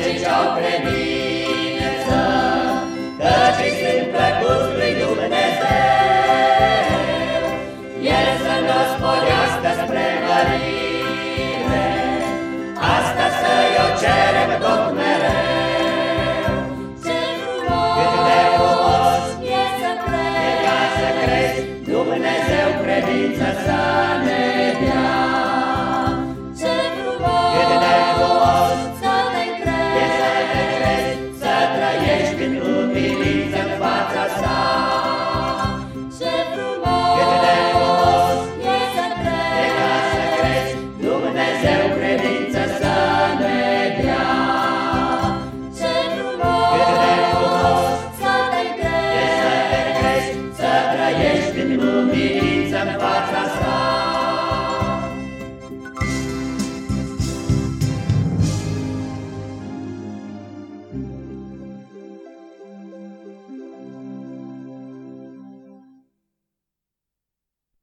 cei ce-au credință, Căci îi sunt plăcuți lui Dumnezeu. El să ne sporească spre mărire, Asta să-i o cerem tot mereu. Ce frumos, Cât de frumos e să crezi, E ca să crezi, Dumnezeu credință să E să te crezi, crezi, să trăiești în umilință în fața sa.